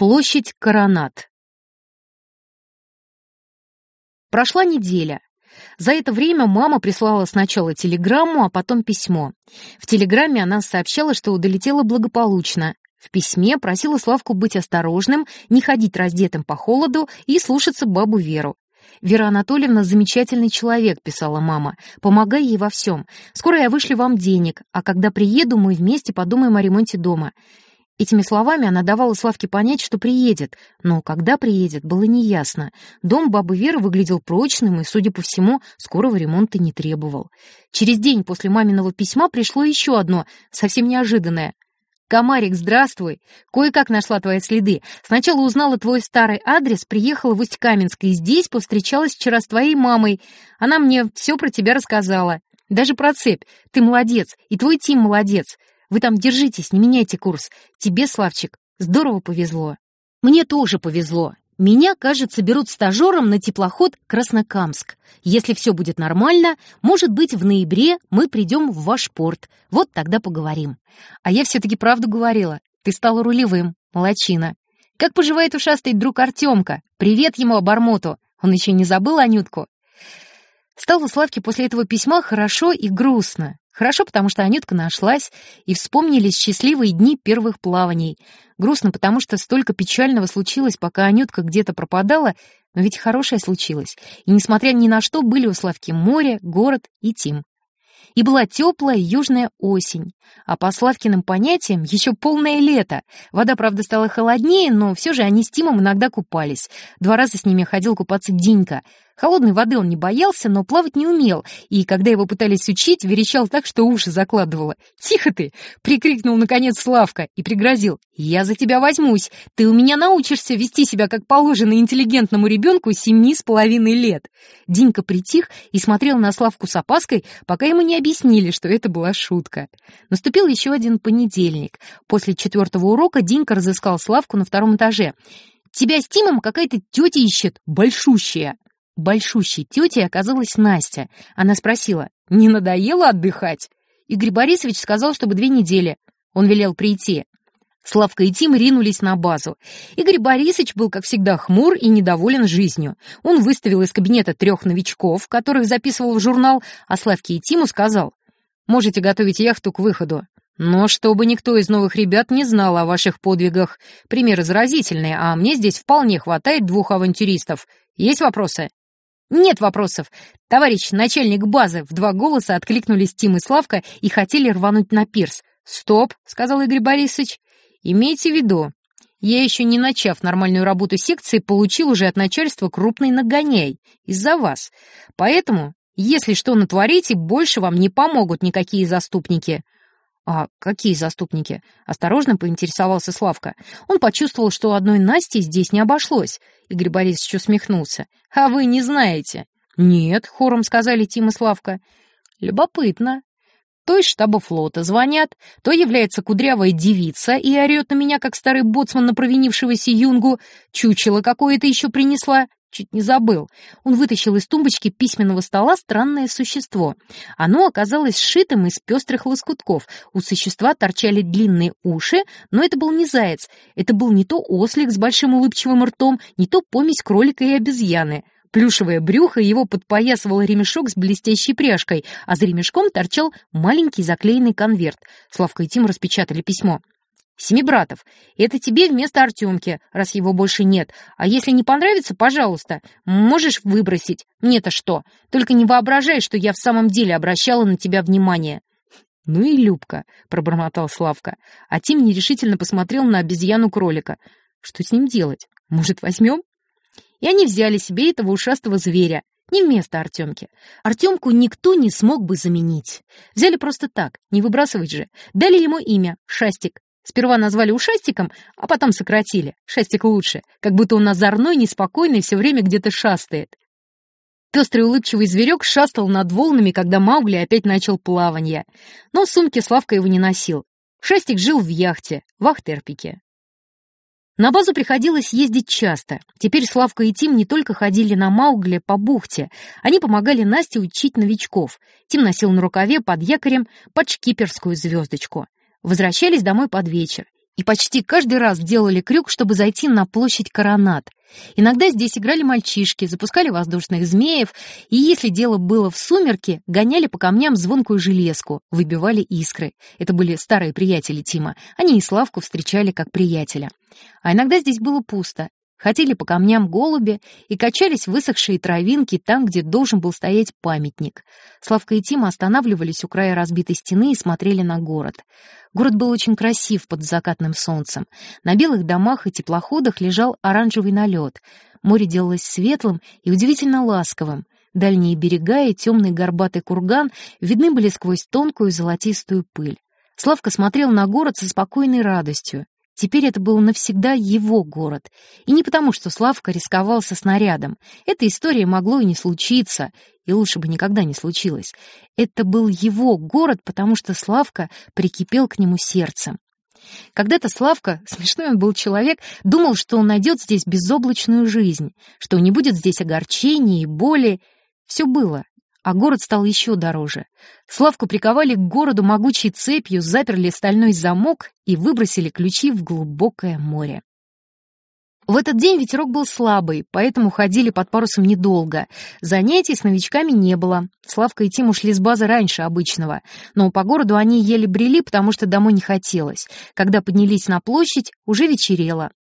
Площадь Коронат. Прошла неделя. За это время мама прислала сначала телеграмму, а потом письмо. В телеграмме она сообщала, что долетела благополучно. В письме просила Славку быть осторожным, не ходить раздетым по холоду и слушаться бабу Веру. «Вера Анатольевна замечательный человек», — писала мама. «Помогай ей во всем. Скоро я вышлю вам денег, а когда приеду, мы вместе подумаем о ремонте дома. Этими словами она давала Славке понять, что приедет, но когда приедет, было неясно. Дом бабы Веры выглядел прочным и, судя по всему, скорого ремонта не требовал. Через день после маминого письма пришло еще одно, совсем неожиданное. «Комарик, здравствуй! Кое-как нашла твои следы. Сначала узнала твой старый адрес, приехала в Усть-Каменск и здесь повстречалась вчера с твоей мамой. Она мне все про тебя рассказала. Даже про цепь. Ты молодец, и твой Тим молодец. Вы там держитесь, не меняйте курс. Тебе, Славчик, здорово повезло. Мне тоже повезло. Меня, кажется, берут стажером на теплоход Краснокамск. Если все будет нормально, может быть, в ноябре мы придем в ваш порт. Вот тогда поговорим. А я все-таки правду говорила. Ты стал рулевым. Молодчина. Как поживает ушастый друг Артемка? Привет ему, обормоту. Он еще не забыл Анютку? Стало Славке после этого письма хорошо и грустно. Хорошо, потому что Анютка нашлась, и вспомнились счастливые дни первых плаваний. Грустно, потому что столько печального случилось, пока Анютка где-то пропадала, но ведь хорошее случилось. И, несмотря ни на что, были у Славки море, город и Тим. И была теплая южная осень, а по Славкиным понятиям еще полное лето. Вода, правда, стала холоднее, но все же они с Тимом иногда купались. Два раза с ними ходил купаться Динька — Холодной воды он не боялся, но плавать не умел, и, когда его пытались учить, верещал так, что уши закладывало. «Тихо ты!» — прикрикнул, наконец, Славка и пригрозил. «Я за тебя возьмусь! Ты у меня научишься вести себя, как положено интеллигентному ребенку семи с половиной лет!» Динька притих и смотрел на Славку с опаской, пока ему не объяснили, что это была шутка. Наступил еще один понедельник. После четвертого урока Динька разыскал Славку на втором этаже. «Тебя с Тимом какая-то тетя ищет, большущая!» Большущей тетей оказалась Настя. Она спросила, не надоело отдыхать? Игорь Борисович сказал, чтобы две недели. Он велел прийти. Славка и Тим ринулись на базу. Игорь Борисович был, как всегда, хмур и недоволен жизнью. Он выставил из кабинета трех новичков, которых записывал в журнал, а Славке и Тиму сказал, «Можете готовить яхту к выходу. Но чтобы никто из новых ребят не знал о ваших подвигах. Примеры заразительные, а мне здесь вполне хватает двух авантюристов. Есть вопросы?» «Нет вопросов. Товарищ начальник базы!» В два голоса откликнулись Тим и Славка и хотели рвануть на пирс. «Стоп!» — сказал Игорь Борисович. «Имейте в виду, я еще не начав нормальную работу секции, получил уже от начальства крупный нагоняй. Из-за вас. Поэтому, если что натворите, больше вам не помогут никакие заступники». «А какие заступники?» — осторожно поинтересовался Славка. Он почувствовал, что одной Насти здесь не обошлось. Игорь Борисович усмехнулся. «А вы не знаете?» «Нет», — хором сказали Тим и Славка. «Любопытно. То из штаба флота звонят, то является кудрявая девица и орет на меня, как старый боцман на провинившегося юнгу. Чучело какое-то еще принесла. Чуть не забыл. Он вытащил из тумбочки письменного стола странное существо. Оно оказалось сшитым из пестрых лоскутков. У существа торчали длинные уши, но это был не заяц. Это был не то ослик с большим улыбчивым ртом, не то помесь кролика и обезьяны. Плюшевое брюхо его подпоясывал ремешок с блестящей пряжкой, а за ремешком торчал маленький заклеенный конверт. Славка и Тим распечатали письмо. Семибратов, это тебе вместо Артемки, раз его больше нет. А если не понравится, пожалуйста, можешь выбросить. Мне-то что? Только не воображай, что я в самом деле обращала на тебя внимание». «Ну и Любка», — пробормотал Славка. А Тим нерешительно посмотрел на обезьяну-кролика. «Что с ним делать? Может, возьмем?» И они взяли себе этого ушастого зверя, не вместо Артемки. Артемку никто не смог бы заменить. Взяли просто так, не выбрасывать же. Дали ему имя — Шастик. Сперва назвали ушастиком, а потом сократили. Шастик лучше, как будто он озорной, неспокойный, все время где-то шастает. Пестрый улыбчивый зверек шастал над волнами, когда Маугли опять начал плавание. Но в сумке Славка его не носил. Шастик жил в яхте, в Ахтерпике. На базу приходилось ездить часто. Теперь Славка и Тим не только ходили на Маугле по бухте, они помогали Насте учить новичков. Тим носил на рукаве под якорем под шкиперскую звездочку. Возвращались домой под вечер. и почти каждый раз делали крюк, чтобы зайти на площадь Коронат. Иногда здесь играли мальчишки, запускали воздушных змеев, и если дело было в сумерке, гоняли по камням звонкую железку, выбивали искры. Это были старые приятели Тима. Они и Славку встречали как приятеля. А иногда здесь было пусто. Ходили по камням голуби и качались высохшие травинки там, где должен был стоять памятник. Славка и Тима останавливались у края разбитой стены и смотрели на город. Город был очень красив под закатным солнцем. На белых домах и теплоходах лежал оранжевый налет. Море делалось светлым и удивительно ласковым. Дальние берега и темный горбатый курган видны были сквозь тонкую золотистую пыль. Славка смотрел на город со спокойной радостью. Теперь это был навсегда его город. И не потому, что Славка рисковал со снарядом. Эта история могло и не случиться, и лучше бы никогда не случилось. Это был его город, потому что Славка прикипел к нему сердцем. Когда-то Славка, смешной он был человек, думал, что он найдет здесь безоблачную жизнь, что не будет здесь огорчений и боли. Все было, а город стал еще дороже. Славку приковали к городу могучей цепью, заперли стальной замок и выбросили ключи в глубокое море. В этот день ветерок был слабый, поэтому ходили под парусом недолго. Занятий с новичками не было. Славка и Тим ушли с базы раньше обычного. Но по городу они еле брели, потому что домой не хотелось. Когда поднялись на площадь, уже вечерело.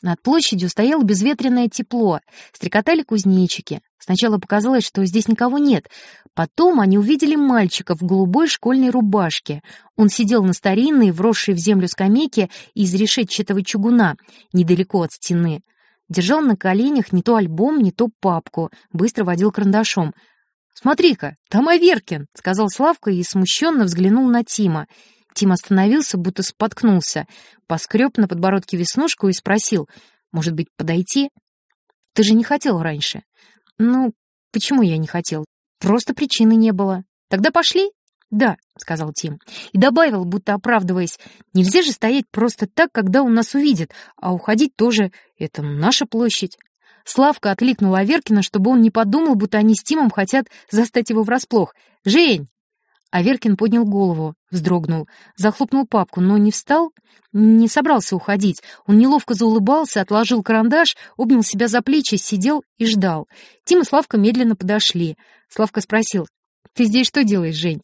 Над площадью стояло безветренное тепло, стрекотали кузнечики. Сначала показалось, что здесь никого нет. Потом они увидели мальчика в голубой школьной рубашке. Он сидел на старинной, вросшей в землю скамейке из решетчатого чугуна, недалеко от стены. Держал на коленях не то альбом, не то папку, быстро водил карандашом. «Смотри-ка, там Аверкин!» — сказал Славка и смущенно взглянул на Тима. Тим остановился, будто споткнулся, поскреб на подбородке веснушку и спросил, «Может быть, подойти?» «Ты же не хотел раньше». «Ну, почему я не хотел? Просто причины не было. Тогда пошли?» «Да», — сказал Тим. И добавил, будто оправдываясь, «Нельзя же стоять просто так, когда он нас увидит, а уходить тоже — это наша площадь». Славка окликнул Аверкина, чтобы он не подумал, будто они с Тимом хотят застать его врасплох. «Жень, Аверкин поднял голову, вздрогнул, захлопнул папку, но не встал, не собрался уходить. Он неловко заулыбался, отложил карандаш, обнял себя за плечи, сидел и ждал. Тим и Славка медленно подошли. Славка спросил, «Ты здесь что делаешь, Жень?»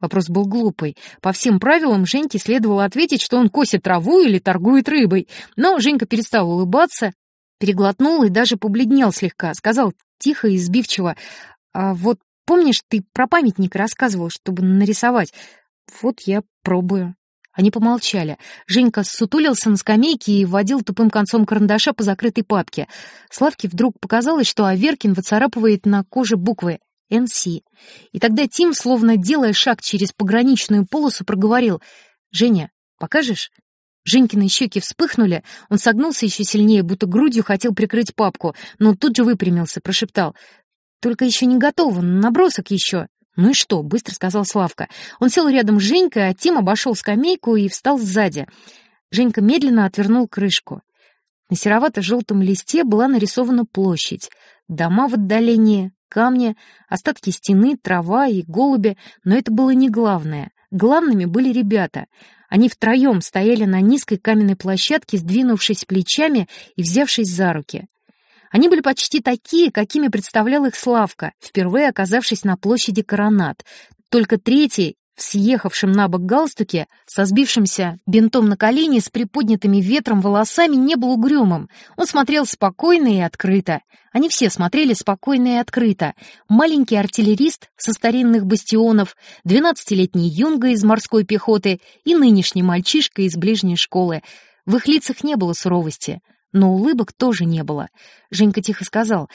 Вопрос был глупый. По всем правилам Женьке следовало ответить, что он косит траву или торгует рыбой. Но Женька перестал улыбаться, переглотнул и даже побледнел слегка. Сказал тихо и избивчиво, «А вот Помнишь, ты про памятник рассказывал, чтобы нарисовать? Вот я пробую». Они помолчали. Женька сутулился на скамейке и водил тупым концом карандаша по закрытой папке. Славке вдруг показалось, что Аверкин выцарапывает на коже буквы «НС». И тогда Тим, словно делая шаг через пограничную полосу, проговорил «Женя, покажешь?» Женькины щеки вспыхнули, он согнулся еще сильнее, будто грудью хотел прикрыть папку, но тут же выпрямился, прошептал только еще не готово, набросок еще. Ну и что, быстро сказал Славка. Он сел рядом с Женькой, а Тим обошел скамейку и встал сзади. Женька медленно отвернул крышку. На серовато-желтом листе была нарисована площадь. Дома в отдалении, камни, остатки стены, трава и голуби, но это было не главное. Главными были ребята. Они втроем стояли на низкой каменной площадке, сдвинувшись плечами и взявшись за руки. Они были почти такие, какими представлял их Славка, впервые оказавшись на площади Коронат. Только третий, в съехавшем на бок галстуке, со сбившимся бинтом на колени, с приподнятыми ветром волосами, не был угрюмым. Он смотрел спокойно и открыто. Они все смотрели спокойно и открыто. Маленький артиллерист со старинных бастионов, двенадцатилетний юнга из морской пехоты и нынешний мальчишка из ближней школы. В их лицах не было суровости — но улыбок тоже не было. Женька тихо сказал,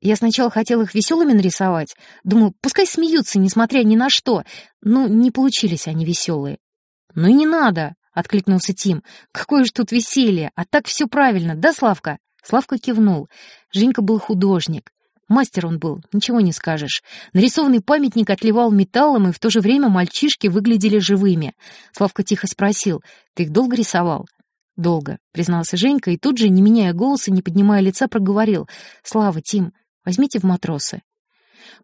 «Я сначала хотел их веселыми нарисовать. Думал, пускай смеются, несмотря ни на что. Но не получились они веселые». «Ну и не надо», — откликнулся Тим. «Какое же тут веселье! А так все правильно, да, Славка?» Славка кивнул. Женька был художник. Мастер он был, ничего не скажешь. Нарисованный памятник отливал металлом, и в то же время мальчишки выглядели живыми. Славка тихо спросил, «Ты их долго рисовал?» «Долго», — признался Женька, и тут же, не меняя голоса, не поднимая лица, проговорил. «Слава, Тим, возьмите в матросы».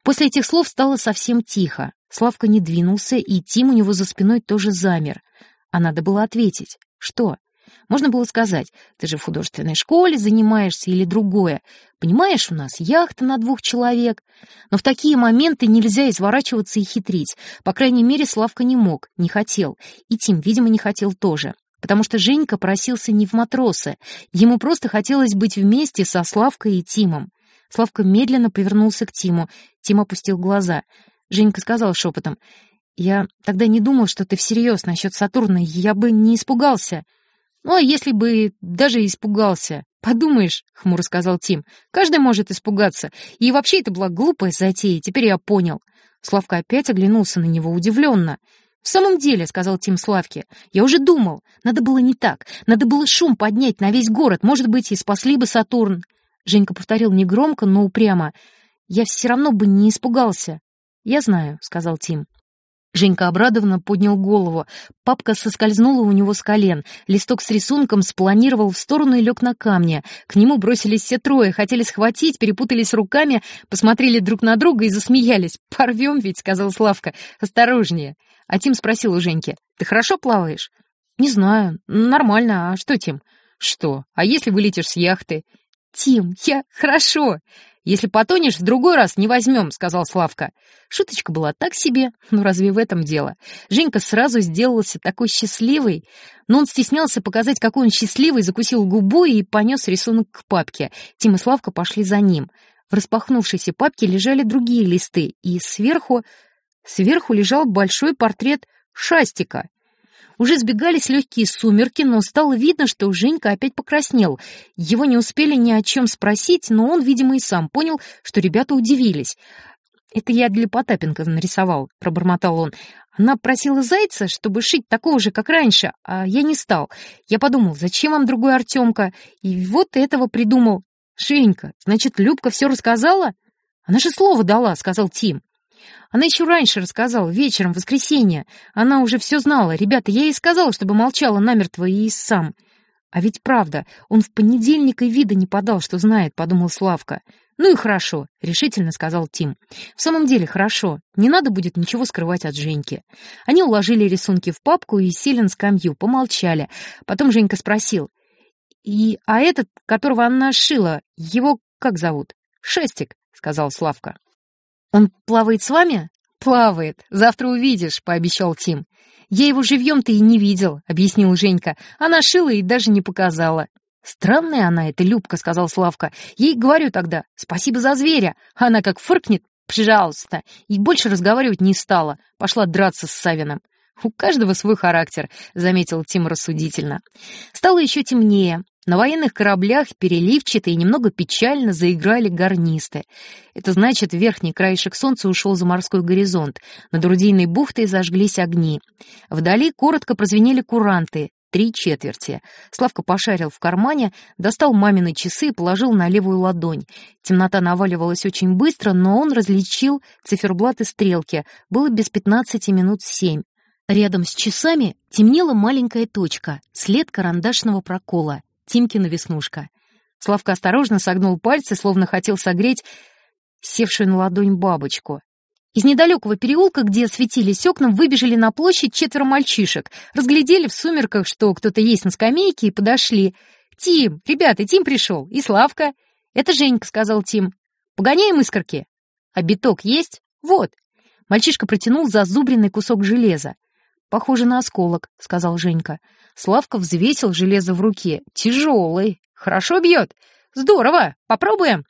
После этих слов стало совсем тихо. Славка не двинулся, и Тим у него за спиной тоже замер. А надо было ответить. Что? Можно было сказать, ты же в художественной школе занимаешься или другое. Понимаешь, у нас яхта на двух человек. Но в такие моменты нельзя изворачиваться и хитрить. По крайней мере, Славка не мог, не хотел. И Тим, видимо, не хотел тоже. Потому что Женька просился не в матросы. Ему просто хотелось быть вместе со Славкой и Тимом. Славка медленно повернулся к Тиму. Тим опустил глаза. Женька сказал шепотом, «Я тогда не думал, что ты всерьез насчет Сатурна, я бы не испугался». «Ну, а если бы даже испугался? Подумаешь», — хмуро сказал Тим, «каждый может испугаться. И вообще это была глупая затея, теперь я понял». Славка опять оглянулся на него удивленно. «В самом деле», — сказал Тим Славке, — «я уже думал. Надо было не так. Надо было шум поднять на весь город. Может быть, и спасли бы Сатурн». Женька повторил негромко, но упрямо. «Я все равно бы не испугался». «Я знаю», — сказал Тим. Женька обрадованно поднял голову. Папка соскользнула у него с колен. Листок с рисунком спланировал в сторону и лег на камне. К нему бросились все трое, хотели схватить, перепутались руками, посмотрели друг на друга и засмеялись. «Порвем ведь», — сказал Славка. «Осторожнее». А Тим спросил у Женьки. «Ты хорошо плаваешь?» «Не знаю. Нормально. А что, Тим?» «Что? А если вылетишь с яхты?» «Тим, я хорошо!» «Если потонешь, в другой раз не возьмем», — сказал Славка. Шуточка была так себе, но разве в этом дело? Женька сразу сделался такой счастливый, но он стеснялся показать, какой он счастливый, закусил губу и понес рисунок к папке. Тим и Славка пошли за ним. В распахнувшейся папке лежали другие листы, и сверху... Сверху лежал большой портрет Шастика. Уже сбегались легкие сумерки, но стало видно, что Женька опять покраснел. Его не успели ни о чем спросить, но он, видимо, и сам понял, что ребята удивились. «Это я для Потапенко нарисовал», — пробормотал он. «Она просила зайца, чтобы шить такого же, как раньше, а я не стал. Я подумал, зачем вам другой Артемка? И вот этого придумал. Женька, значит, Любка все рассказала?» «Она же слово дала», — сказал Тим. Она еще раньше рассказала, вечером, в воскресенье. Она уже все знала. Ребята, я ей сказала, чтобы молчала намертво и сам. А ведь правда, он в понедельник и вида не подал, что знает, подумал Славка. Ну и хорошо, решительно сказал Тим. В самом деле хорошо, не надо будет ничего скрывать от Женьки. Они уложили рисунки в папку и сели на скамью, помолчали. Потом Женька спросил. «И, а этот, которого она шила, его как зовут?» «Шестик», — сказал Славка. «Он плавает с вами?» «Плавает. Завтра увидишь», — пообещал Тим. «Я его живьем-то и не видел», — объяснил Женька. «Она шила и даже не показала». «Странная она, эта Любка», — сказал Славка. «Ей говорю тогда, спасибо за зверя». Она как фыркнет, пожалуйста, и больше разговаривать не стала. Пошла драться с Савиным. «У каждого свой характер», — заметил Тим рассудительно. Стало еще темнее. На военных кораблях переливчато и немного печально заиграли гарнисты. Это значит, верхний краешек солнца ушел за морской горизонт. Над Рудийной бухтой зажглись огни. Вдали коротко прозвенели куранты. Три четверти. Славка пошарил в кармане, достал мамины часы и положил на левую ладонь. Темнота наваливалась очень быстро, но он различил циферблат и стрелки. Было без пятнадцати минут семь. Рядом с часами темнела маленькая точка, след карандашного прокола. Тимкина веснушка. Славка осторожно согнул пальцы, словно хотел согреть севшую на ладонь бабочку. Из недалекого переулка, где светились окна, выбежали на площадь четверо мальчишек, разглядели в сумерках, что кто-то есть на скамейке, и подошли. «Тим! Ребята, Тим пришел! И Славка!» «Это Женька», — сказал Тим. «Погоняем искорки?» «А биток есть?» «Вот». Мальчишка протянул зазубренный кусок железа. «Похоже на осколок», — сказал Женька. Славка взвесил железо в руке. «Тяжелый. Хорошо бьет. Здорово. Попробуем?»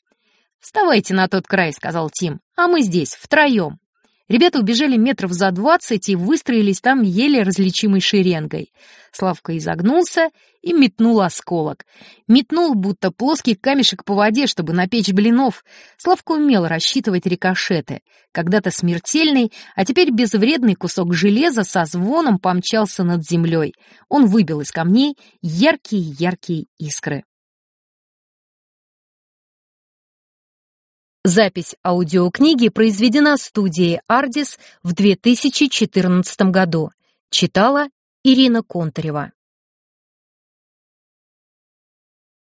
«Вставайте на тот край», — сказал Тим. «А мы здесь, втроем». Ребята убежали метров за двадцать и выстроились там еле различимой шеренгой. Славка изогнулся и метнул осколок. Метнул, будто плоский камешек по воде, чтобы напечь блинов. Славка умел рассчитывать рикошеты. Когда-то смертельный, а теперь безвредный кусок железа со звоном помчался над землей. Он выбил из камней яркие-яркие искры. Запись аудиокниги произведена студией «Ардис» в 2014 году. Читала Ирина Контарева.